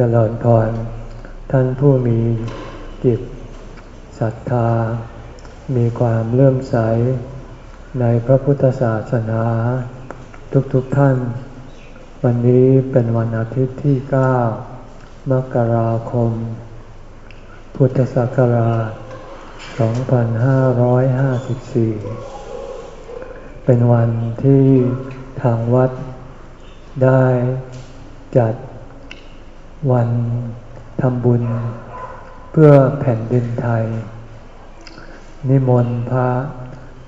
เจริญพรท่านผู้มีจิตศรัทธา มีความเลื่อมใส ในพระพุทธศาสนา ทุกๆทท่าน วันนี้เป็นวันอาทิตย์ที่ 9 มกราคม พุทธศักราช 2554 เป็นวันที่ทางวัดได้จัด วันทำบุญ เพื่อแผ่นดินไทย นิมนต์พระ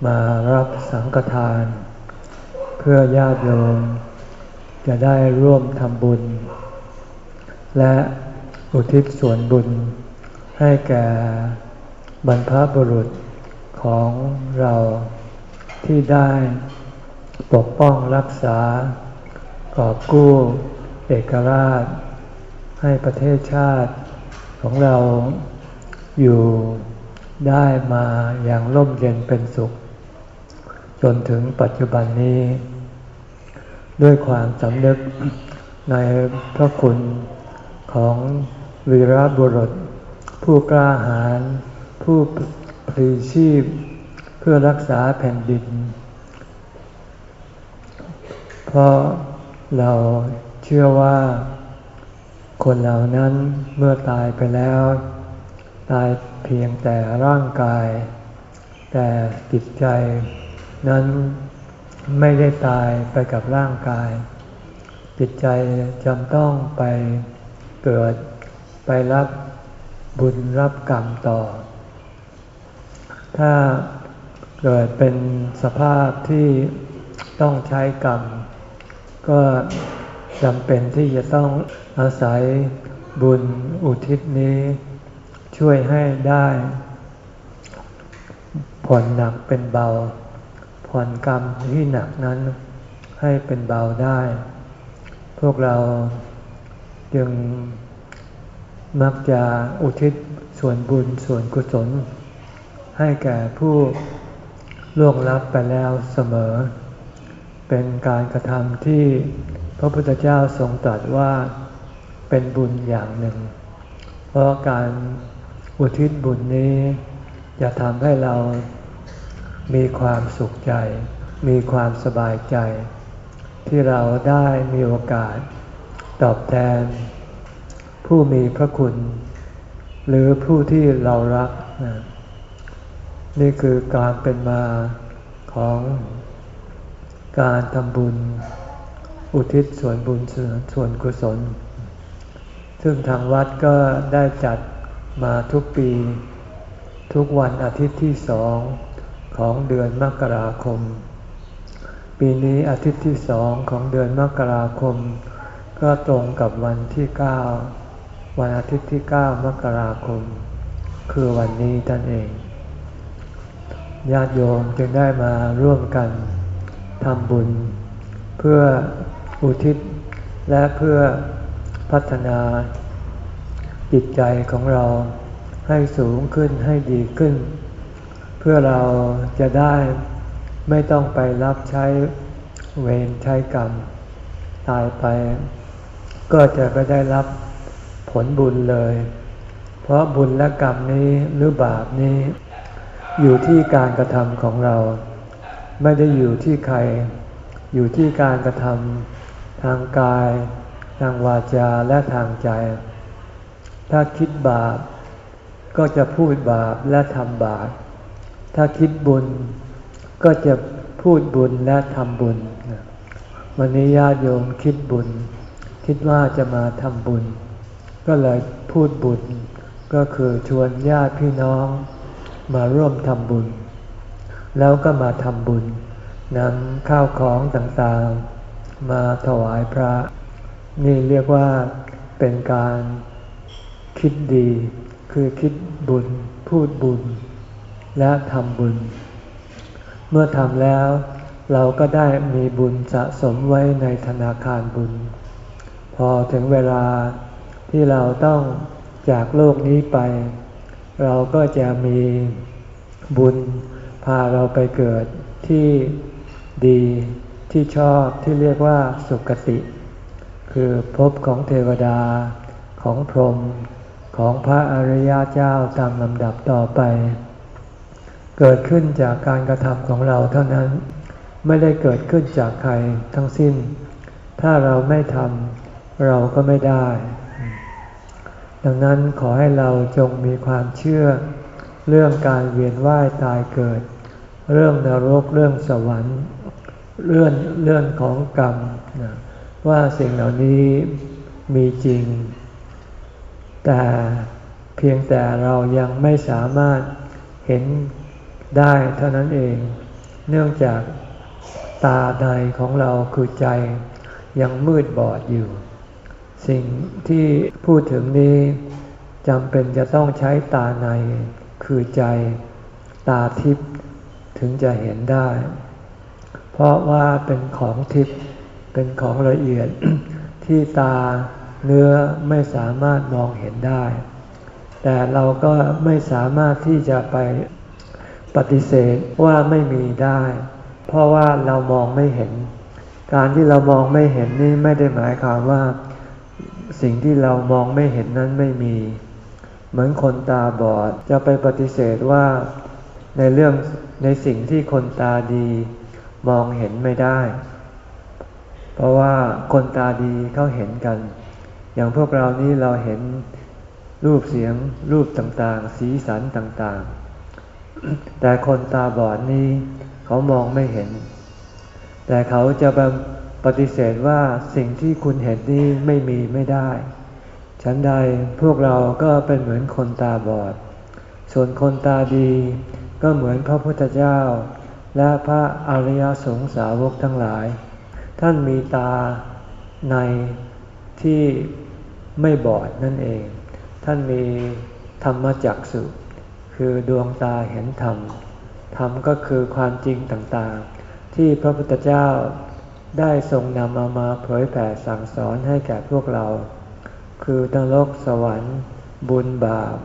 มารับสังฆทาน เพื่อญาติโยมจะได้ร่วมทำบุญ และอุทิศส่วนบุญให้แก่บรรพบุรุษของเราที่ได้ปกป้องรักษากอบกู้เอกราช ให้ประเทศชาติของเราอยู่ได้มาอย่างร่มเย็นเป็นสุข จนถึงปัจจุบันนี้ ด้วยความสำนึกในพระคุณของวีรบุรุษ ผู้กล้าหาญผู้พลีชีพเพื่อรักษาแผ่นดิน เพราะเราเชื่อว่า คนเหล่านั้นเมื่อตายไปแล้ว ตายเพียงแต่ร่างกาย แต่จิตใจนั้นไม่ได้ตายไปกับร่างกาย จิตใจจำต้องไปเกิดไปรับบุญรับกรรมต่อ ถ้าเกิดเป็นสภาพที่ต้องใช้กรรม ก็ จำเป็นที่จะต้องอาศัยบุญอุทิศนี้ ช่วยให้ได้ผ่อนหนักเป็นเบา ผ่อนกรรมที่หนักนั้นให้เป็นเบาได้ พวกเราจึงมักจะอุทิศส่วนบุญส่วนกุศล ให้แก่ผู้ล่วงลับไปแล้วเสมอ เป็นการกระทำที่พระพุทธเจ้าทรงตรัสว่าเป็นบุญอย่างหนึ่ง เพราะการอุทิศบุญนี้ จะทำให้เรามีความสุขใจ มีความสบายใจ ที่เราได้มีโอกาส ตอบแทน ผู้มีพระคุณ หรือผู้ที่เรารัก นี่คือการเป็นมาของ การทำบุญ อุทิศส่วนบุญส่วนกุศล ซึ่งทางวัดก็ได้จัดมาทุกปี ทุกวันอาทิตย์ที่สองของเดือนมกราคม ปีนี้อาทิตย์ที่สองของเดือนมกราคม ก็ตรงกับวันที่เก้าวันอาทิตย์ที่เก้ามกราคม คือวันนี้ท่านเองญาติโยมจึงได้มาร่วมกัน ทำบุญ เพื่ออุทิศและเพื่อพัฒนาจิตใจของเราให้สูงขึ้นให้ดีขึ้น เพื่อเราจะได้ไม่ต้องไปรับใช้เวรใช้กรรม ตายไป ก็จะไม่ได้รับผลบุญเลย เพราะบุญและกรรมนี้หรือบาปนี้ อยู่ที่การกระทำของเรา ไม่ได้อยู่ที่ใคร อยู่ที่การกระทำทางกาย ทางวาจาและทางใจ ถ้าคิดบาป ก็จะพูดบาปและทำบาป ถ้าคิดบุญ ก็จะพูดบุญและทำบุญ วันนี้ญาติโยมคิดบุญ คิดว่าจะมาทำบุญ ก็เลยพูดบุญ ก็คือชวนญาติพี่น้องมาร่วมทำบุญ แล้วก็มาทำบุญนำข้าวของต่างๆ มาถวายพระ นี่เรียกว่าเป็นการคิดดี คือคิดบุญ พูดบุญ และทำบุญ เมื่อทำแล้ว เราก็ได้มีบุญสะสมไว้ในธนาคารบุญ พอถึงเวลาที่เราต้องจากโลกนี้ไป เราก็จะมีบุญ พาเราไปเกิดที่ดีที่ชอบที่เรียกว่าสุคติ คือภพของเทวดาของพรหมของพระอริยเจ้าตามลำดับต่อไป เกิดขึ้นจากการกระทำของเราเท่านั้น ไม่ได้เกิดขึ้นจากใครทั้งสิ้น ถ้าเราไม่ทำเราก็ไม่ได้ ดังนั้นขอให้เราจงมีความเชื่อ เรื่องการเวียนว่ายตายเกิด เรื่องนรกเรื่องสวรรค์ เรื่องเรื่องของกรรมว่าสิ่งเหล่านี้มีจริง แต่เพียงแต่เรายังไม่สามารถเห็นได้เท่านั้นเอง เนื่องจากตาในของเราคือใจยังมืดบอดอยู่ สิ่งที่พูดถึงนี้จำเป็นจะต้องใช้ตาใน คือใจตาทิพย์ถึงจะเห็นได้ เพราะว่าเป็นของทิพย์เป็นของละเอียดที่ตาเนื้อไม่สามารถมองเห็นได้ แต่เราก็ไม่สามารถที่จะไปปฏิเสธว่าไม่มีได้ เพราะว่าเรามองไม่เห็น การที่เรามองไม่เห็นนี่ไม่ได้หมายความว่า สิ่งที่เรามองไม่เห็นนั้นไม่มี เหมือนคนตาบอดจะไปปฏิเสธว่าในเรื่องในสิ่งที่คนตาดีมองเห็นไม่ได้ เพราะว่าคนตาดีเขาเห็นกัน อย่างพวกเรานี่เราเห็นรูปเสียงรูปต่างๆ สีสันต่างๆ แต่คนตาบอดนี่เขามองไม่เห็น แต่เขาจะปฏิเสธว่าสิ่งที่คุณเห็นนี้ไม่มีไม่ได้ ฉันใดพวกเราก็เป็นเหมือนคนตาบอด ส่วนคนตาดีก็เหมือนพระพุทธเจ้า และพระอริยสงสาวกทั้งหลาย ท่านมีตาในที่ไม่บอดนั่นเอง ท่านมีธรรมจักสุคือดวงตาเห็นธรรม ธรรมก็คือความจริงต่างๆ ที่พระพุทธเจ้าได้ทรงนำเอามาเผยแผ่สั่งสอนให้แก่พวกเรา คือนรกสวรรค์ บุญบาป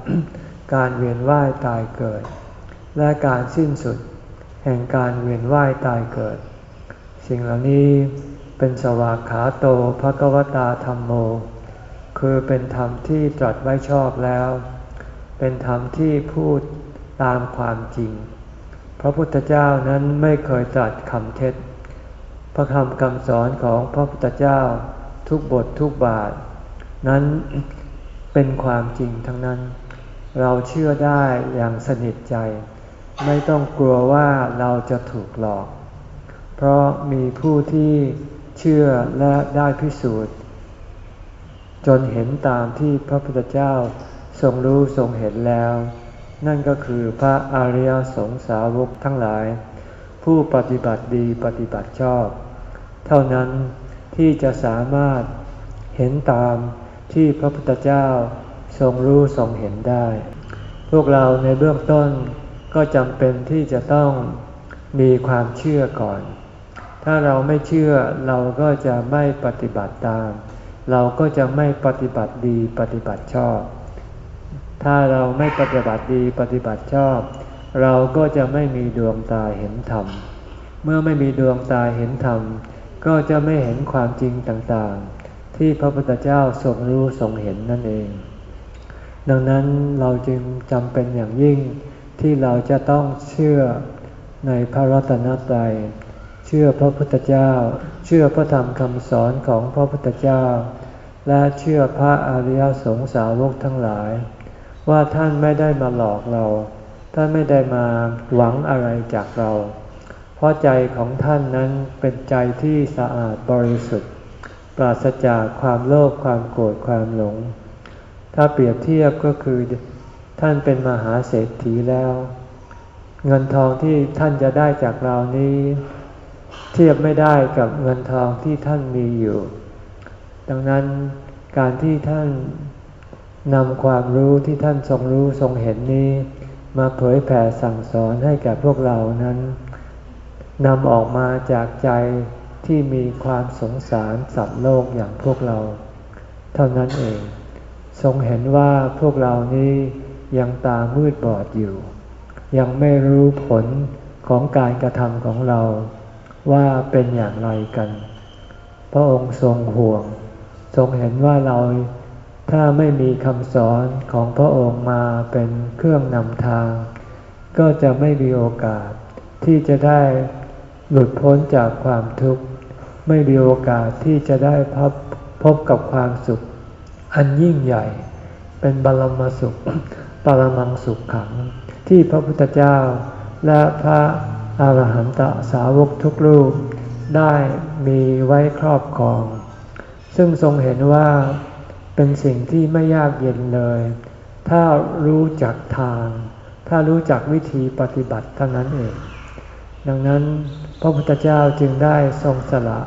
การเวียนว่ายตายเกิด และการสิ้นสุด แห่งการเวียนว่ายตายเกิด สิ่งเหล่านี้เป็นสวากขาโตภะกวตาธรรมโม คือเป็นธรรมที่ตรัสไว้ชอบแล้ว เป็นธรรมที่พูดตามความจริง พระพุทธเจ้านั้นไม่เคยตรัสคำเท็จ พระคำคำสอนของพระพุทธเจ้าทุกบททุกบาท นั้นเป็นความจริงทั้งนั้น เราเชื่อได้อย่างสนิทใจ ไม่ต้องกลัวว่าเราจะถูกหลอก เพราะมีผู้ที่เชื่อและได้พิสูจน์ จนเห็นตามที่พระพุทธเจ้าทรงรู้ทรงเห็นแล้ว นั่นก็คือพระอริยสงสาวกทั้งหลาย ผู้ปฏิบัติดีปฏิบัติชอบ เท่านั้นที่จะสามารถเห็นตาม ที่พระพุทธเจ้าทรงรู้ทรงเห็นได้ พวกเราในเบื้องต้นก็จำเป็นที่จะต้องมีความเชื่อก่อน ถ้าเราไม่เชื่อเราก็จะไม่ปฏิบัติตาม เราก็จะไม่ปฏิบัติดีปฏิบัติชอบ ถ้าเราไม่ปฏิบัติดีปฏิบัติชอบ เราก็จะไม่มีดวงตาเห็นธรรม เมื่อไม่มีดวงตาเห็นธรรม ก็จะไม่เห็นความจริงต่างๆ ที่พระพุทธเจ้าทรงรู้ทรงเห็นนั่นเอง ดังนั้นเราจึงจำเป็นอย่างยิ่งที่เราจะต้องเชื่อในพระรัตนตรัย เชื่อพระพุทธเจ้า เชื่อพระธรรมคำสอนของพระพุทธเจ้า และเชื่อพระอริยสงสาวกทั้งหลาย ว่าท่านไม่ได้มาหลอกเรา ท่านไม่ได้มาหวังอะไรจากเรา เพราะใจของท่านนั้นเป็นใจที่สะอาดบริสุทธิ์ ปราศจากความโลภความโกรธความหลง ถ้าเปรียบเทียบก็คือท่านเป็นมหาเศรษฐีแล้ว เงินทองที่ท่านจะได้จากเรานี้ เทียบไม่ได้กับเงินทองที่ท่านมีอยู่ ดังนั้นการที่ท่านนำความรู้ที่ท่านทรงรู้ทรงเห็นนี้ มาเผยแผ่สั่งสอนให้แก่พวกเรานั้นนำออกมาจากใจ ที่มีความสงสารสัตว์โลกอย่างพวกเรา เท่านั้นเอง ทรงเห็นว่าพวกเรานี้ยังตามืดบอดอยู่ ยังไม่รู้ผลของการกระทำของเราว่าเป็นอย่างไรกัน พระองค์ทรงห่วง ทรงเห็นว่าเราถ้าไม่มีคำสอนของพระองค์มาเป็นเครื่องนำทาง ก็จะไม่มีโอกาสที่จะได้หลุดพ้นจากความทุกข์ ไม่มีโอกาสที่จะได้พบพบกับความสุข อันยิ่งใหญ่ เป็นบรมสุข ปรมังสุขขัง ที่พระพุทธเจ้า และพระอาหารหันตสาวกทุกรูป ได้มีไว้ครอบครอง ซึ่งทรงเห็นว่าเป็นสิ่งที่ไม่ยากเย็นเลย ถ้ารู้จักทาง ถ้ารู้จักวิธีปฏิบัติเท่านั้นเอง ดังนั้นพระพุทธเจ้าจึงได้ทรงสละ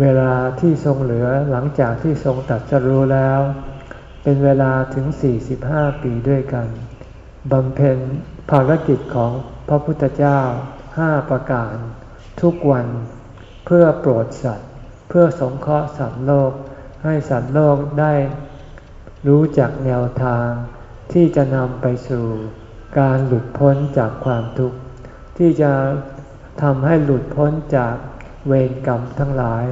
เวลาที่ทรงเหลือหลังจากที่ทรงตัดสรู้แล้ว เป็นเวลาถึง 45 ปีด้วยกันบำเพ็ญภารกิจของพระพุทธเจ้าห้าประการ ทุกวันเพื่อโปรดสัตว์ เพื่อสงเคราะห์สัตว์โลก ให้สัตว์โลกได้รู้จักแนวทางที่จะนำไปสู่การหลุดพ้นจากความทุกข์ ที่จะทำให้หลุดพ้นจากเวรกรรมทั้งหลาย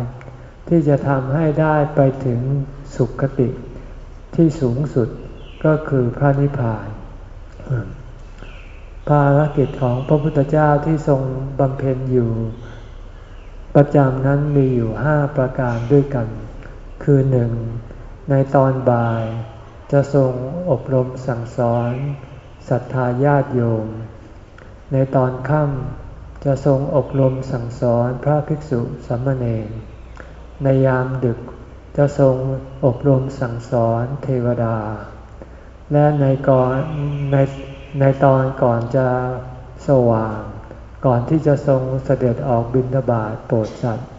ที่จะทำให้ได้ไปถึงสุขติที่สูงสุดก็คือพระนิพพาน ภารกิจของพระพุทธเจ้าที่ทรงบำเพ็ญอยู่ ประจำนั้นมีอยู่ห้าประการด้วยกัน คือหนึ่งในตอนบ่าย จะทรงอบรมสั่งสอนศรัทธาญาติโยม ในตอนค่ำจะทรงอบรมสั่งสอนพระภิกษุสามเณร ในยามดึกจะทรงอบรมสั่งสอนเทวดา และในก่อนในในตอนก่อนจะสว่าง ก่อนที่จะทรงเสด็จออกบิณฑบาตโปรดสัตว์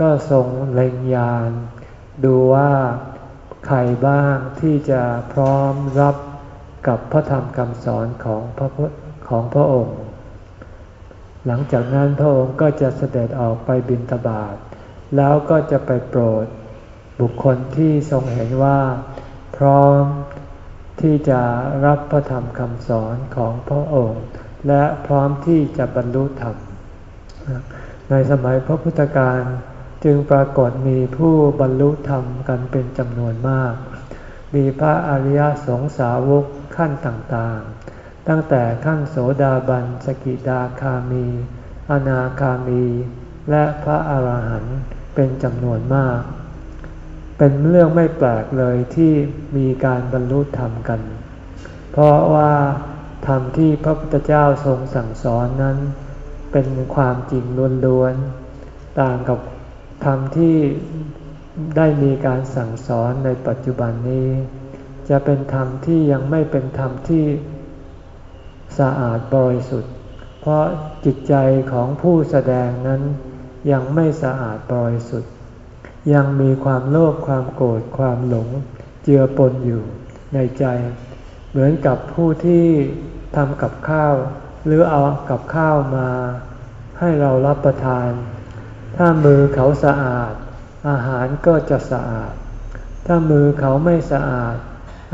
ก็ทรงเล็งยาน ดูว่าใครบ้างที่จะพร้อมรับกับพระธรรมคำสอนของพระของพระองค์ หลังจากนั้นพระองค์ก็จะเสด็จออกไปบินตบาทแล้วก็จะไปโปรด บุคคลที่ทรงเห็นว่า พร้อมที่จะรับพระธรรมคำสอนของพระองค์ และพร้อมที่จะบรรลุธรรม ในสมัยพระพุทธการจึงปรากฏมีผู้บรรลุธรรมกันเป็นจำนวนมาก มีพระอริยสงสาวกขั้นต่าง ตั้งแต่ขั้นโสดาบัน สกิดาคามี อนาคามี และพระอาหารหันต์เป็นจำนวนมาก เป็นเรื่องไม่แปลกเลยที่มีการบรรลุธรรมกัน เพราะว่าธรรมที่พระพุทธเจ้าทรงสั่งสอนนั้น เป็นความจริงล้วนๆ ต่างกับธรรมที่ได้มีการสั่งสอนในปัจจุบันนี้ จะเป็นธรรมที่ยังไม่เป็นธรรมที่ สะอาดบริสุทธิ์ เพราะจิตใจของผู้แสดงนั้นยังไม่สะอาดบริสุทธิ์ ยังมีความโลภความโกรธความหลงเจือปนอยู่ในใจ เหมือนกับผู้ที่ทำกับข้าว หรือเอากับข้าวมา ให้เรารับประทาน ถ้ามือเขาสะอาด อาหารก็จะสะอาด ถ้ามือเขาไม่สะอาด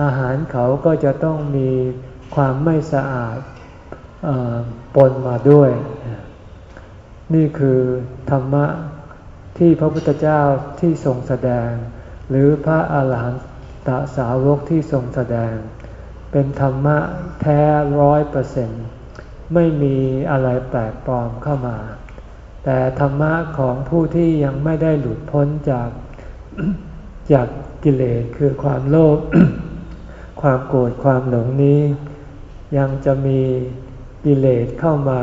อาหารเขาก็จะต้องมี ความไม่สะอาดปนมาด้วย นี่คือธรรมะที่พระพุทธเจ้าที่ทรงแสดง หรือพระอาหารหันตสาวกที่ทรงแสดง เป็นธรรมะแท้ร้อยเปอร์เซ็นต์ไม่มีอะไรแปลกปลอมเข้ามา แต่ธรรมะของผู้ที่ยังไม่ได้หลุดพ้นจากจากกิเลสคือความโลภความโกรธความหลงนี้ ยังจะมีกิเลสเข้ามา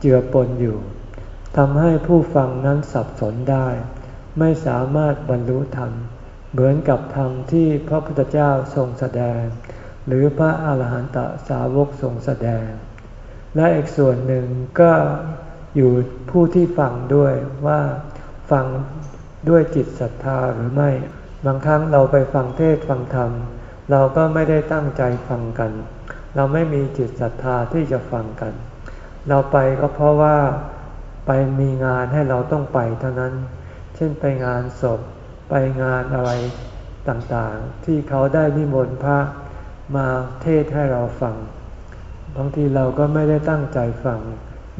เจือปนอยู่ทำให้ผู้ฟังนั้นสับสนได้ ไม่สามารถบรรลุธรรม เหมือนกับธรรมที่พระพุทธเจ้าทรงแสดง หรือพระอาหารหันตสาวกทรงแสดง และอีกส่วนหนึ่งก็อยู่ผู้ที่ฟังด้วยว่าฟังด้วยจิตศรัทธาหรือไม่ บางครั้งเราไปฟังเทศฟังธรรม เราก็ไม่ได้ตั้งใจฟังกัน เราไม่มีจิตศรัทธาที่จะฟังกัน เราไปก็เพราะว่าไปมีงานให้เราต้องไปเท่านั้น เช่นไปงานศพ ไปงานอะไรต่างๆ ที่เขาได้นิมนต์พระมาเทศให้เราฟัง บางทีเราก็ไม่ได้ตั้งใจฟัง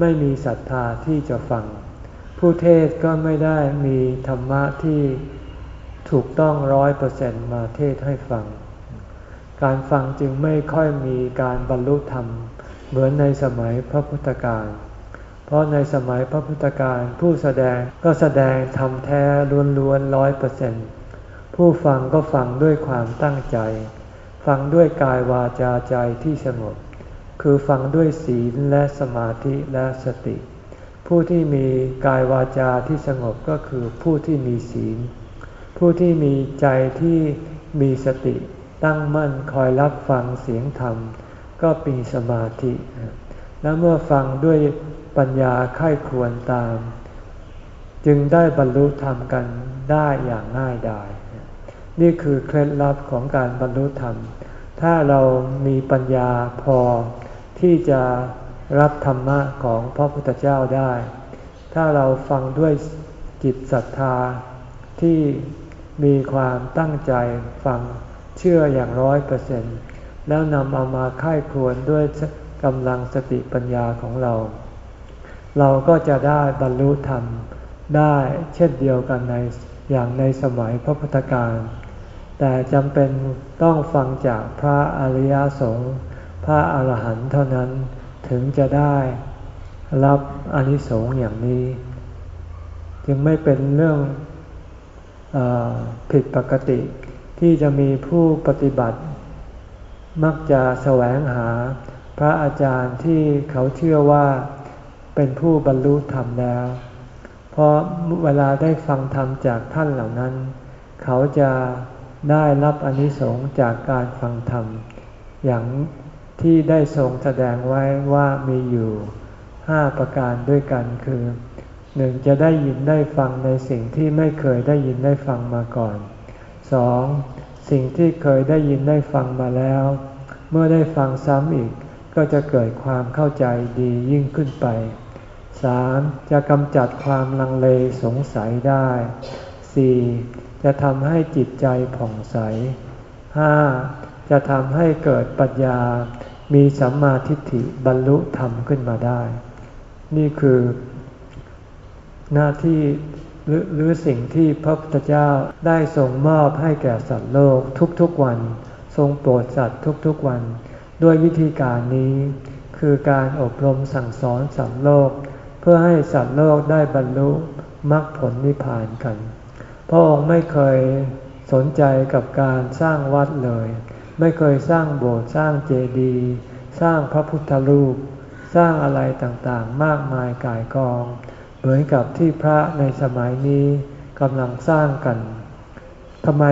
ไม่มีศรัทธาที่จะฟัง ผู้เทศก็ไม่ได้มีธรรมะที่ถูกต้องร้อยเปอร์เซ็นต์มาเทศให้ฟัง การฟังจึงไม่ค่อยมีการบรรลุธรรม เหมือนในสมัยพระพุทธการ เพราะในสมัยพระพุทธการผู้แสดงก็แสดงทำแท้ล้วนๆร้อยเปอร์เซ็นต์ผู้ฟังก็ฟังด้วยความตั้งใจ ฟังด้วยกายวาจาใจที่สงบ คือฟังด้วยศีลและสมาธิและสติ ผู้ที่มีกายวาจาที่สงบก็คือผู้ที่มีศีล ผู้ที่มีใจที่มีสติ ตั้งมั่นคอยรับฟังเสียงธรรม ก็มีสมาธิ และเมื่อฟังด้วยปัญญาไข้ควรตาม จึงได้บรรลุธรรมกันได้อย่างง่ายดาย นี่คือเคล็ดลับของการบรรลุธรรม ถ้าเรามีปัญญาพอที่จะรับธรรมะของพระพุทธเจ้าได้ ถ้าเราฟังด้วยจิตศรัทธาที่มีความตั้งใจฟัง เชื่ออย่างร้อยเปอร์เซ็นต์แล้วนำเอามาค่ายควรด้วยกำลังสติปัญญาของเรา เราก็จะได้บรรลุธรรมได้เช่นเดียวกันในอย่างในสมัยพระพุทธการ แต่จำเป็นต้องฟังจากพระอริยสงฆ์พระอรหันต์เท่านั้นถึงจะได้รับอนิสงส์อย่างนี้ จึงไม่เป็นเรื่องอผิดปกติ ที่จะมีผู้ปฏิบัติ มักจะแสวงหาพระอาจารย์ที่เขาเชื่อว่าเป็นผู้บรรลุธรรมแล้ว เพราะเวลาได้ฟังธรรมจากท่านเหล่านั้น เขาจะได้รับอนิสงส์จากการฟังธรรม อย่างที่ได้ทรงแสดงไว้ว่ามีอยู่ห้าประการด้วยกันคือหนึ่งจะได้ยินได้ฟังในสิ่งที่ไม่เคยได้ยินได้ฟังมาก่อน สองสิ่งที่เคยได้ยินได้ฟังมาแล้ว เมื่อได้ฟังซ้ำอีกก็จะเกิดความเข้าใจดียิ่งขึ้นไปสามจะกำจัดความลังเลสงสัยได้สี่จะทำให้จิตใจผ่องใสห้าจะทำให้เกิดปัญญา มีสัมมาทิฏฐิบรรลุธรรมขึ้นมาได้ นี่คือ หน้าที่ หรือหรือสิ่งที่พระพุทธเจ้าได้ทรงมอบให้แก่สัตว์โลกทุกๆวัน ทรงโปรดสัตว์ทุกๆวัน ด้วยวิธีการนี้ คือการอบรมสั่งสอนสัตว์โลก เพื่อให้สัตว์โลกได้บรรลุมรรคผลนิพพานกันพระองค์ไม่เคยสนใจกับการสร้างวัดเลย ไม่เคยสร้างโบสถ์สร้างเจดีย์สร้างพระพุทธรูป สร้างอะไรต่างๆ มากมายกายกอง เหมือนกับที่พระในสมัยนี้กำลังสร้างกันทำไม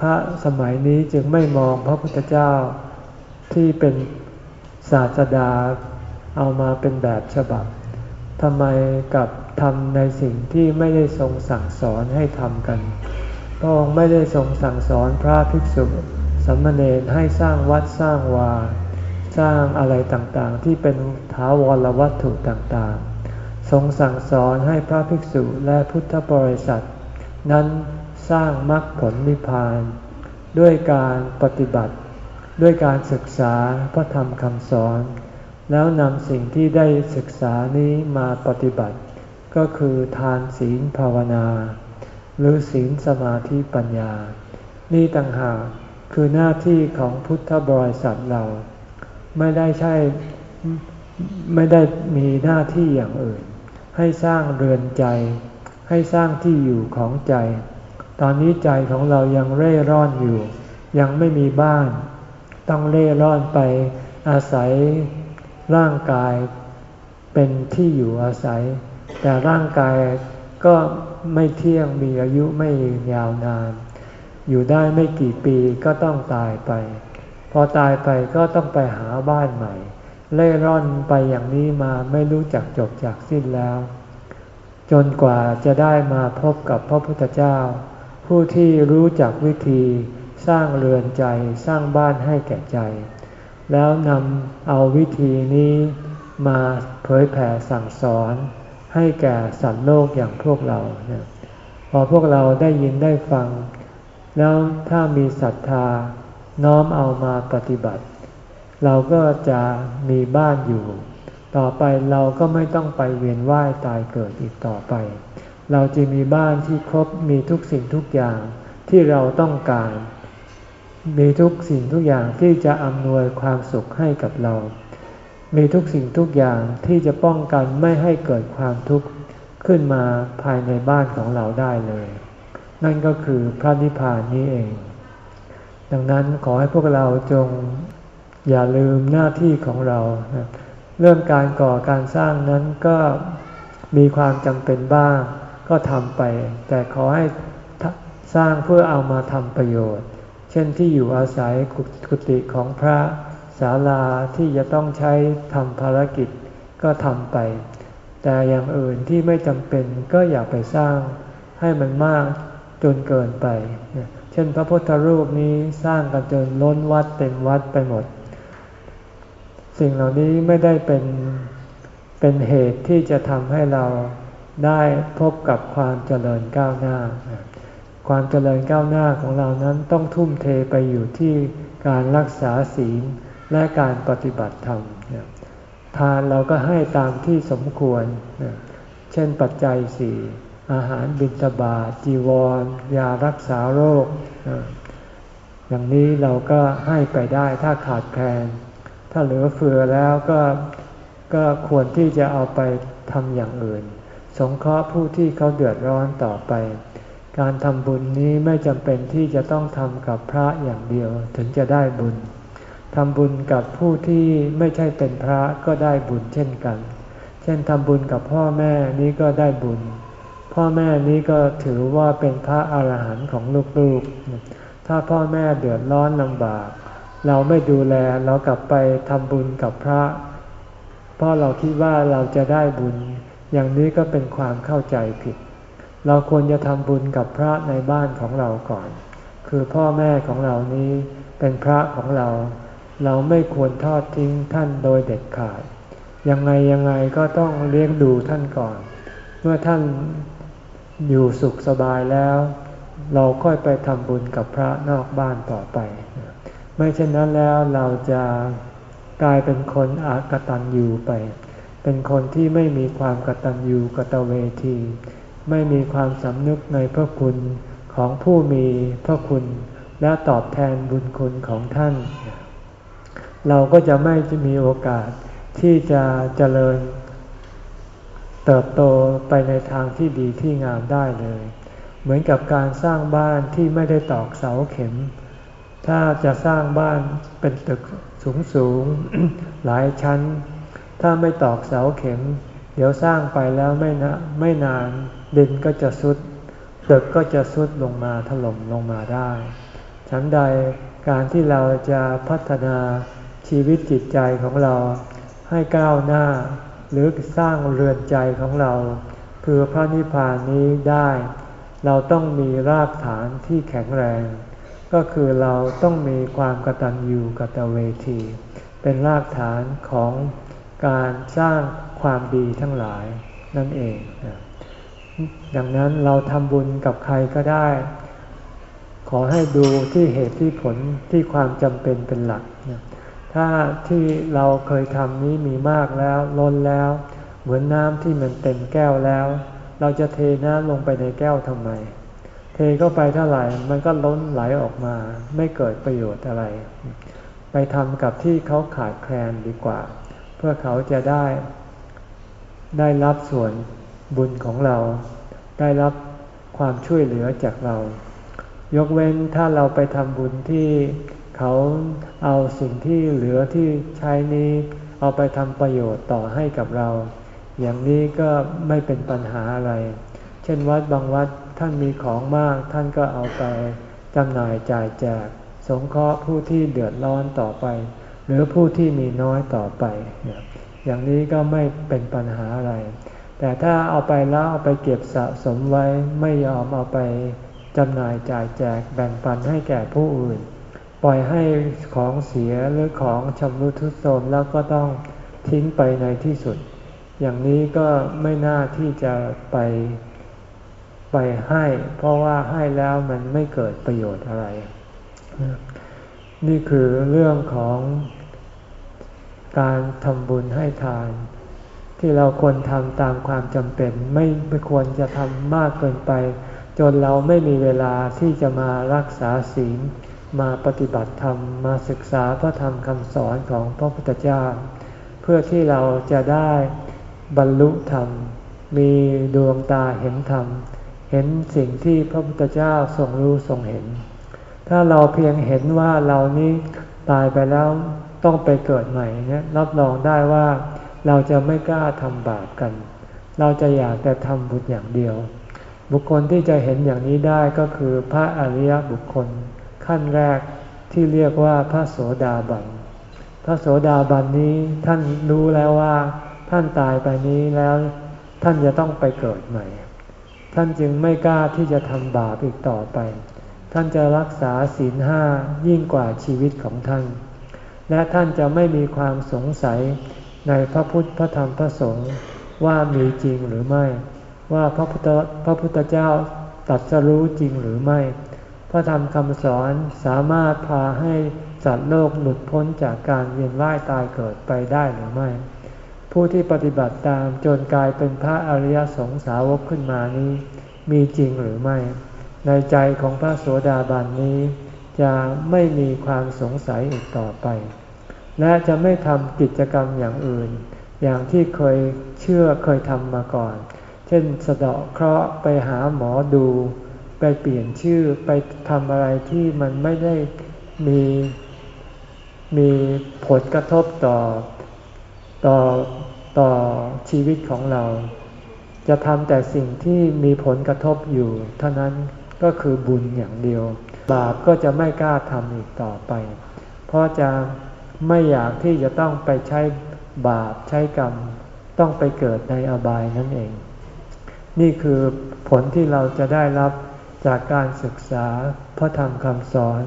พระสมัยนี้จึงไม่มองพระพุทธเจ้าที่เป็นศาสดาเอามาเป็นแบบฉบับทำไมกับทำในสิ่งที่ไม่ได้ทรงสั่งสอนให้ทำกัน พระองค์ไม่ได้ทรงสั่งสอนพระภิกษุสมณเณรให้สร้างวัดสร้างวา สร้างอะไรต่างๆ ที่เป็นถาวรวัตถุต่างๆ ทรงสั่งสอนให้พระภิกษุและพุทธบริษัท นั้นสร้างมรรคผลนิพพาน ด้วยการปฏิบัติ ด้วยการศึกษาพระธรรมคำสอน แล้วนำสิ่งที่ได้ศึกษานี้มาปฏิบัติ ก็คือทานศีลภาวนา หรือศีลสมาธิปัญญา นี่ต่างหากคือหน้าที่ของพุทธบริษัทเรา ไม่ได้ใช่ไม่ได้มีหน้าที่อย่างอื่น ให้สร้างเรือนใจ ให้สร้างที่อยู่ของใจ ตอนนี้ใจของเรายังเร่ร่อนอยู่ ยังไม่มีบ้าน ต้องเร่ร่อนไปอาศัยร่างกายเป็นที่อยู่อาศัย แต่ร่างกายก็ไม่เที่ยงมีอายุไม่ยาวนาน อยู่ได้ไม่กี่ปีก็ต้องตายไป พอตายไปก็ต้องไปหาบ้านใหม่ เล่ร่อนไปอย่างนี้มาไม่รู้จักจบจากสิ้นแล้ว จนกว่าจะได้มาพบกับพระพุทธเจ้า ผู้ที่รู้จักวิธีสร้างเรือนใจสร้างบ้านให้แก่ใจ แล้วนำเอาวิธีนี้มาเผยแผ่สั่งสอนให้แก่สัตว์โลกอย่างพวกเรา พอพวกเราได้ยินได้ฟัง แล้วถ้ามีศรัทธาน้อมเอามาปฏิบัติ เราก็จะมีบ้านอยู่ ต่อไปเราก็ไม่ต้องไปเวียนว่ายตายเกิดอีกต่อไป เราจะมีบ้านที่ครบมีทุกสิ่งทุกอย่างที่เราต้องการ มีทุกสิ่งทุกอย่างที่จะอำนวยความสุขให้กับเรา มีทุกสิ่งทุกอย่างที่จะป้องกันไม่ให้เกิดความทุกข์ขึ้นมาภายในบ้านของเราได้เลย นั่นก็คือพระนิพพานนี้เอง ดังนั้นขอให้พวกเราจง อย่าลืมหน้าที่ของเรา เรื่องการก่อการสร้างนั้นก็มีความจำเป็นบ้าง ก็ทำไป แต่ขอให้สร้างเพื่อเอามาทำประโยชน์ เช่นที่อยู่อาศัยกุฏิของพระศาลาที่จะต้องใช้ทำภารกิจก็ทำไป แต่อย่างอื่นที่ไม่จำเป็นก็อย่าไปสร้างให้มันมากจนเกินไป เช่นพระพุทธรูปนี้สร้างกันจนล้นวัดเต็มวัดไปหมด สิ่งเหล่านี้ไม่ได้เป็นเป็นเหตุที่จะทำให้เราได้พบกับความเจริญก้าวหน้า ความเจริญก้าวหน้าของเรานั้นต้องทุ่มเทไปอยู่ที่การรักษาศีลและการปฏิบัติธรรมทานเราก็ให้ตามที่สมควร เช่นปัจจัยสี่อาหารบิณฑบาตจีวร ยารักษาโรค อย่างนี้เราก็ให้ไปได้ถ้าขาดแคลน ถ้าเหลือเฟือแล้วก็ก็ควรที่จะเอาไปทำอย่างอื่น สงเคราะห์ผู้ที่เขาเดือดร้อนต่อไป การทำบุญนี้ไม่จำเป็นที่จะต้องทำกับพระอย่างเดียวถึงจะได้บุญทำบุญกับผู้ที่ไม่ใช่เป็นพระก็ได้บุญเช่นกัน เช่นทำบุญกับพ่อแม่นี้ก็ได้บุญ พ่อแม่นี้ก็ถือว่าเป็นพระอาหารหันต์ของลูกๆ ถ้าพ่อแม่เดือดร้อนลำบาก เราไม่ดูแลเรากลับไปทำบุญกับพระ เพราะเราคิดว่าเราจะได้บุญ อย่างนี้ก็เป็นความเข้าใจผิด เราควรจะทำบุญกับพระในบ้านของเราก่อน คือพ่อแม่ของเรานี้เป็นพระของเรา เราไม่ควรทอดทิ้งท่านโดยเด็ดขาด ยังไงยังไงก็ต้องเลี้ยงดูท่านก่อน เมื่อท่านอยู่สุขสบายแล้ว เราค่อยไปทำบุญกับพระนอกบ้านต่อไป ไม่เช่นนั้นแล้วเราจะกลายเป็นคนอากตันยูไป เป็นคนที่ไม่มีความกตัญญูกตเวที ไม่มีความสำนึกในพระคุณของผู้มีพระคุณ และตอบแทนบุญคุณของท่าน เราก็จะไม่จะมีโอกาสที่จะเจริญ เติบโตไปในทางที่ดีที่งามได้เลย เหมือนกับการสร้างบ้านที่ไม่ได้ตอกเสาเข็ม ถ้าจะสร้างบ้านเป็นตึกสูงสูงหลายชั้น ถ้าไม่ตอกเสาเข็ม เดี๋ยวสร้างไปแล้วไม่นะไม่นานดินก็จะสุดตึกก็จะสุดลงมาถล่มลงมาได้ฉันใดการที่เราจะพัฒนาชีวิตจิตใจของเราให้ก้าวหน้า หรือสร้างเรือนใจของเราเพื่อพระนิพพานนี้ได้ เราต้องมีรากฐานที่แข็งแรง ก็คือเราต้องมีความกตัญญูกตเวที เป็นรากฐานของการสร้างความดีทั้งหลายนั่นเอง ดังนั้นเราทำบุญกับใครก็ได้ ขอให้ดูที่เหตุที่ผลที่ความจำเป็นเป็นหลัก ถ้าที่เราเคยทำนี้มีมากแล้วล้นแล้ว เหมือนน้ำที่มันเต็มแก้วแล้ว เราจะเทน้ำลงไปในแก้วทำไม เทเข้าไปเท่าไหร่ มันก็ล้นไหลออกมา ไม่เกิดประโยชน์อะไร ไปทำกับที่เขาขาดแคลนดีกว่า เพื่อเขาจะได้ ได้รับส่วนบุญของเรา ได้รับความช่วยเหลือจากเรา ยกเว้นถ้าเราไปทำบุญที่เขาเอาสิ่งที่เหลือที่ใช้นี้ เอาไปทำประโยชน์ต่อให้กับเรา อย่างนี้ก็ไม่เป็นปัญหาอะไร เช่นวัดบางวัด ท่านมีของมากท่านก็เอาไปจำหน่ายจ่ายแจก สงเคราะห์ผู้ที่เดือดร้อนต่อไป หรือผู้ที่มีน้อยต่อไป อย่างนี้ก็ไม่เป็นปัญหาอะไร แต่ถ้าเอาไปแล้วเอาไปเก็บสะสมไว้ไม่ยอมเอาไปจำหน่ายจ่ายแจกแบ่งปันให้แก่ผู้อื่น ปล่อยให้ของเสียหรือของชำรุดทุดโทรมแล้วก็ต้องทิ้งไปในที่สุด อย่างนี้ก็ไม่น่าที่จะไป ไปให้ เพราะว่าให้แล้วมันไม่เกิดประโยชน์อะไร นี่คือเรื่องของการทำบุญให้ทาน ที่เราควรทำตามความจำเป็นไม่ไม่ควรจะทำมากเกินไป จนเราไม่มีเวลาที่จะมารักษาศีลมาปฏิบัติธรรมมาศึกษาพระธรรมคำสอนของพระพุทธเจ้า เพื่อที่เราจะได้บรรลุธรรม มีดวงตาเห็นธรรม เห็นสิ่งที่พระพุทธเจ้าทรงรู้ทรงเห็น ถ้าเราเพียงเห็นว่าเรานี้ตายไปแล้วต้องไปเกิดใหม่เนี่ยรับรองได้ว่าเราจะไม่กล้าทำบาปกัน เราจะอยากแต่ทำบุญอย่างเดียว บุคคลที่จะเห็นอย่างนี้ได้ก็คือพระอริยบุคคล ขั้นแรกที่เรียกว่าพระโสดาบัน พระโสดาบันนี้ท่านรู้แล้วว่า ท่านตายไปนี้แล้ว ท่านจะต้องไปเกิดใหม่ ท่านจึงไม่กล้าที่จะทำบาปอีกต่อไป ท่านจะรักษาศีลห้ายิ่งกว่าชีวิตของท่าน และท่านจะไม่มีความสงสัยในพระพุทธพระธรรมพระสงฆ์ว่ามีจริงหรือไม่ ว่าพระพุทธพระพุทธเจ้าตัดสรู้จริงหรือไม่ พระธรรมคำสอนสามารถพาให้สัตว์โลกหลุดพ้นจากการเวียนว่ายตายเกิดไปได้หรือไม่ ผู้ที่ปฏิบัติตามจนกลายเป็นพระอริยสงสาวกขึ้นมานี้ มีจริงหรือไม่ ในใจของพระโสดาบันนี้ จะไม่มีความสงสัยอีกต่อไป และจะไม่ทำกิจกรรมอย่างอื่น อย่างที่เคยเชื่อเคยทำมาก่อน เช่นสะเดาะเคราะห์ไปหาหมอดู ไปเปลี่ยนชื่อไปทำอะไรที่มันไม่ได้มีมีผลกระทบต่อต่อ ต่อชีวิตของเรา จะทำแต่สิ่งที่มีผลกระทบอยู่ เท่านั้นก็คือบุญอย่างเดียว บาปก็จะไม่กล้าทำอีกต่อไป เพราะจะไม่อยากที่จะต้องไปใช้บาปใช้กรรม ต้องไปเกิดในอบายนั่นเอง นี่คือผลที่เราจะได้รับจากการศึกษาพระธรรมคำสอน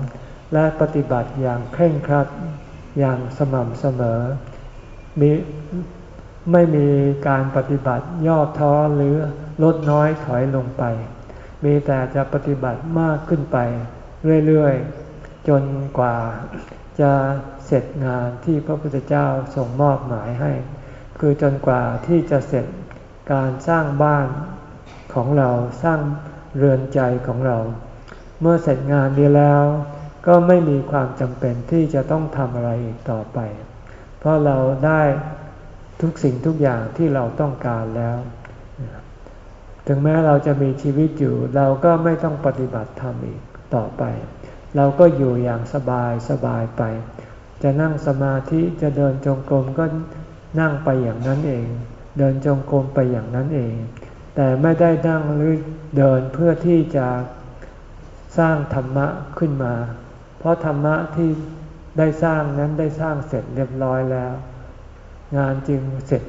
และปฏิบัติอย่างเคร่งครัดอย่างสม่ำเสมอ มี ไม่มีการปฏิบัติย่อท้อหรือลดน้อยถอยลงไป มีแต่จะปฏิบัติมากขึ้นไป เรื่อยๆ จนกว่าจะเสร็จงานที่พระพุทธเจ้าส่งมอบหมายให้ คือจนกว่าที่จะเสร็จการสร้างบ้านของเราสร้างเรือนใจของเรา เมื่อเสร็จงานนี้แล้ว ก็ไม่มีความจำเป็นที่จะต้องทำอะไรอีกต่อไป เพราะเราได้ ทุกสิ่งทุกอย่างที่เราต้องการแล้ว ถึงแม้เราจะมีชีวิตอยู่ เราก็ไม่ต้องปฏิบัติธรรมอีกต่อไป เราก็อยู่อย่างสบายสบายไป จะนั่งสมาธิจะเดินจงกรมก็นั่งไปอย่างนั้นเอง เดินจงกรมไปอย่างนั้นเอง แต่ไม่ได้นั่งหรือเดินเพื่อที่จะสร้างธรรมะขึ้นมา เพราะธรรมะที่ได้สร้างนั้นได้สร้างเสร็จเรียบร้อยแล้ว งานจึงเสร็จ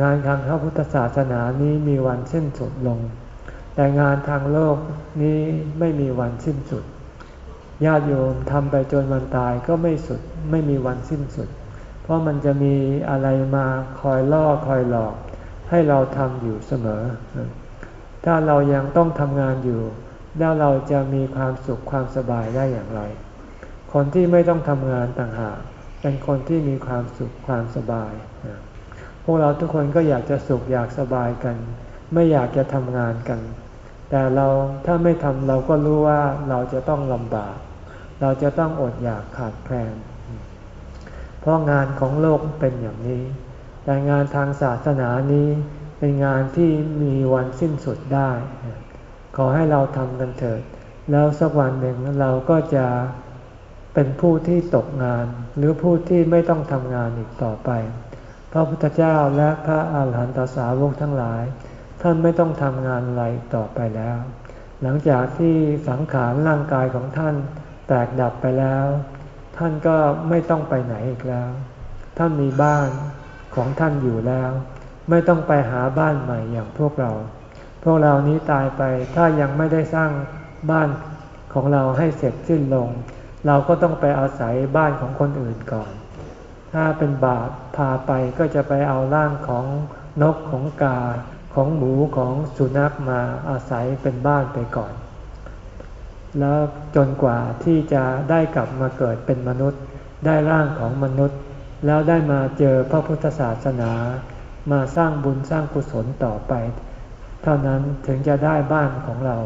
งานทางพระพุทธศาสนานี้มีวันสิ้นสุดลง แต่งานทางโลกนี้ไม่มีวันสิ้นสุด ญาติโยมทำไปจนวันตายก็ไม่สุด ไม่มีวันสิ้นสุด เพราะมันจะมีอะไรมาคอยล่อคอยหลอก ให้เราทำอยู่เสมอ ถ้าเรายังต้องทำงานอยู่ แล้วเราจะมีความสุขความสบายได้อย่างไร คนที่ไม่ต้องทำงานต่างหาก เป็นคนที่มีความสุขความสบาย พวกเราทุกคนก็อยากจะสุขอยากสบายกัน ไม่อยากจะทำงานกัน แต่เราถ้าไม่ทำเราก็รู้ว่าเราจะต้องลำบาก เราจะต้องอดอยากขาดแคลน เพราะงานของโลกเป็นอย่างนี้ แต่งานทางศาสนานี้เป็นงานที่มีวันสิ้นสุดได้ ขอให้เราทำกันเถิด แล้วสักวันหนึ่งเราก็จะ เป็นผู้ที่ตกงานหรือผู้ที่ไม่ต้องทำงานอีกต่อไป พระพุทธเจ้าและพระอาหารหันตสาวกทั้งหลาย ท่านไม่ต้องทำงานอะไรต่อไปแล้ว หลังจากที่สังขารร่างกายของท่านแตกดับไปแล้ว ท่านก็ไม่ต้องไปไหนอีกแล้ว ท่านมีบ้านของท่านอยู่แล้ว ไม่ต้องไปหาบ้านใหม่อย่างพวกเรา พวกเรานี้ตายไปถ้ายังไม่ได้สร้างบ้านของเราให้เสร็จสิ้นลง เราก็ต้องไปอาศัยบ้านของคนอื่นก่อน ถ้าเป็นบาปพาไปก็จะไปเอาร่างของนกของกาของหมูของสุนัขมาอาศัยเป็นบ้านไปก่อน แล้วจนกว่าที่จะได้กลับมาเกิดเป็นมนุษย์ ได้ร่างของมนุษย์ แล้วได้มาเจอพระพุทธศาสนา มาสร้างบุญสร้างกุศลต่อไป เท่านั้นถึงจะได้บ้านของเรา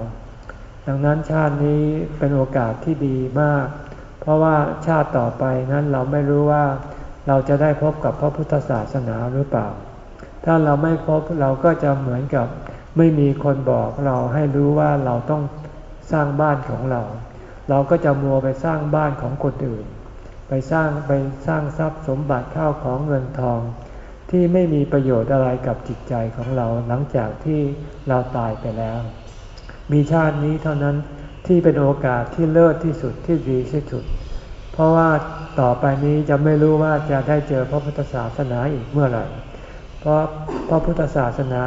ดังนั้นชาตินี้เป็นโอกาสที่ดีมาก เพราะว่าชาติต่อไปนั้นเราไม่รู้ว่าเราจะได้พบกับพระพุทธศาสนาหรือเปล่า ถ้าเราไม่พบเราก็จะเหมือนกับไม่มีคนบอกเราให้รู้ว่าเราต้องสร้างบ้านของเรา เราก็จะมัวไปสร้างบ้านของคนอื่น ไปสร้างไปสร้างทรัพย์สมบัติข้าวของเงินทอง ที่ไม่มีประโยชน์อะไรกับจิตใจของเราหลังจากที่เราตายไปแล้ว มีชาตินี้เท่านั้นที่เป็นโอกาสที่เลิศที่สุดที่ดีที่สุด เพราะว่าต่อไปนี้จะไม่รู้ว่าจะได้เจอพระพุทธศาสนาอีกเมื่อไหร่ เพราะพระพุทธศาสนา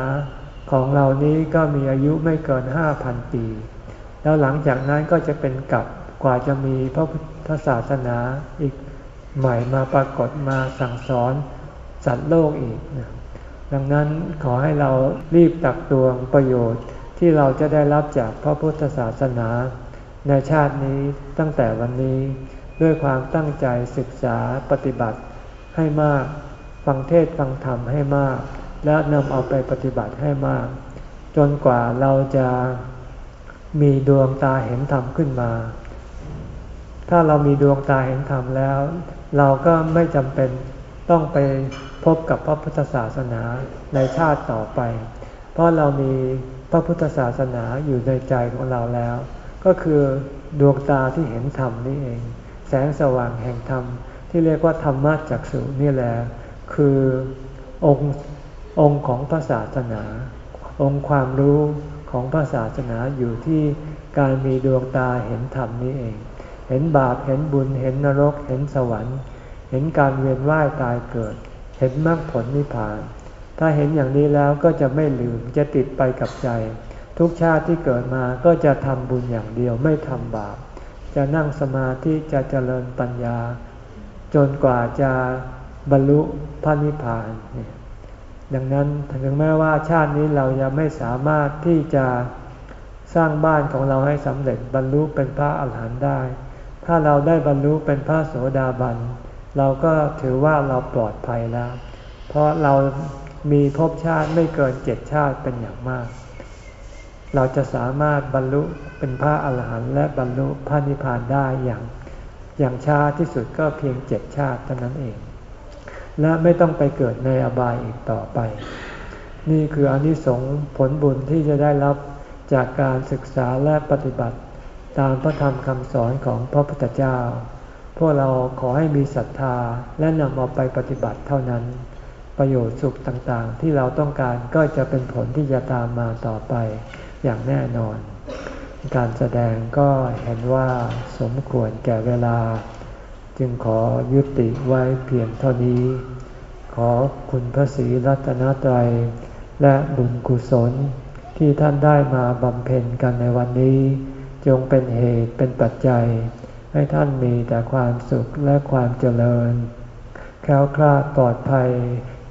ของเรานี้ก็มีอายุไม่เกินห้าพันปี แล้วหลังจากนั้นก็จะเป็นกับกว่าจะมีพระพุทธศาสนาอีกใหม่มาปรากฏมาสั่งสอนสัตว์โลกอีก ดังนั้นขอให้เรารีบตักตวงประโยชน์ที่เราจะได้รับจากพระพุทธศาสนา ในชาตินี้ตั้งแต่วันนี้ ด้วยความตั้งใจศึกษาปฏิบัติให้มาก ฟังเทศฟังธรรมให้มาก และนำเอาไปปฏิบัติให้มาก จนกว่าเราจะมีดวงตาเห็นธรรมขึ้นมา ถ้าเรามีดวงตาเห็นธรรมแล้ว เราก็ไม่จำเป็นต้องไปพบกับพระพุทธศาสนาในชาติต่อไป เพราะเรามีพระพุทธศาสนาอยู่ในใจของเราแล้ว ก็คือดวงตาที่เห็นธรรมนี่เอง แสงสว่างแห่งธรรม ที่เรียกว่าธรรมะจักสุนี่แหละคือองค์องค์ของพระศาสนา องค์ความรู้ของพระศาสนาอยู่ที่การมีดวงตาเห็นธรรมนี้เอง เห็นบาปเห็นบุญเห็นนรกเห็นสวรรค์ เห็นการเวียนว่ายตายเกิด เห็นมรรคผลนิพพาน ถ้าเห็นอย่างนี้แล้วก็จะไม่ลืมจะติดไปกับใจ ทุกชาติที่เกิดมาก็จะทำบุญอย่างเดียวไม่ทำบาป จะนั่งสมาธิจะเจริญปัญญา จนกว่าจะบรรลุพระนิพพานเนี่ยดังนั้นถึงแม้ว่าชาตินี้เรายังไม่สามารถที่จะสร้างบ้านของเราให้สำเร็จบรรลุเป็นพระอาหารหันต์ได้ ถ้าเราได้บรรลุเป็นพระโสดาบัน เราก็ถือว่าเราปลอดภัยแล้ว เพราะเรามีภพชาติไม่เกินเจ็ดชาติเป็นอย่างมาก เราจะสามารถบรรลุเป็นพระอาหารหันต์และบรรลุพระนิพพานได้อย่าง อย่างช้าที่สุดก็เพียงเจ็ดชาติเท่านั้นเอง และไม่ต้องไปเกิดในอบายอีกต่อไป นี่คืออนิสงส์ผลบุญที่จะได้รับจากการศึกษาและปฏิบัติ ตามพระธรรมคำสอนของพระพุทธเจ้า พวกเราขอให้มีศรัทธาและนำเอาไปปฏิบัติเท่านั้น ประโยชน์สุขต่างๆ ที่เราต้องการก็จะเป็นผลที่จะตามมาต่อไป อย่างแน่นอน การแสดงก็เห็นว่าสมควรแก่เวลา จึงขอยุติไว้เพียงเท่านี้ ขอคุณพระศรีรัตนตรัย และบุญกุศลที่ท่านได้มาบำเพ็ญกันในวันนี้ จงเป็นเหตุเป็นปัจจัย ให้ท่านมีแต่ความสุขและความเจริญแค้วคลาดปลอดภัย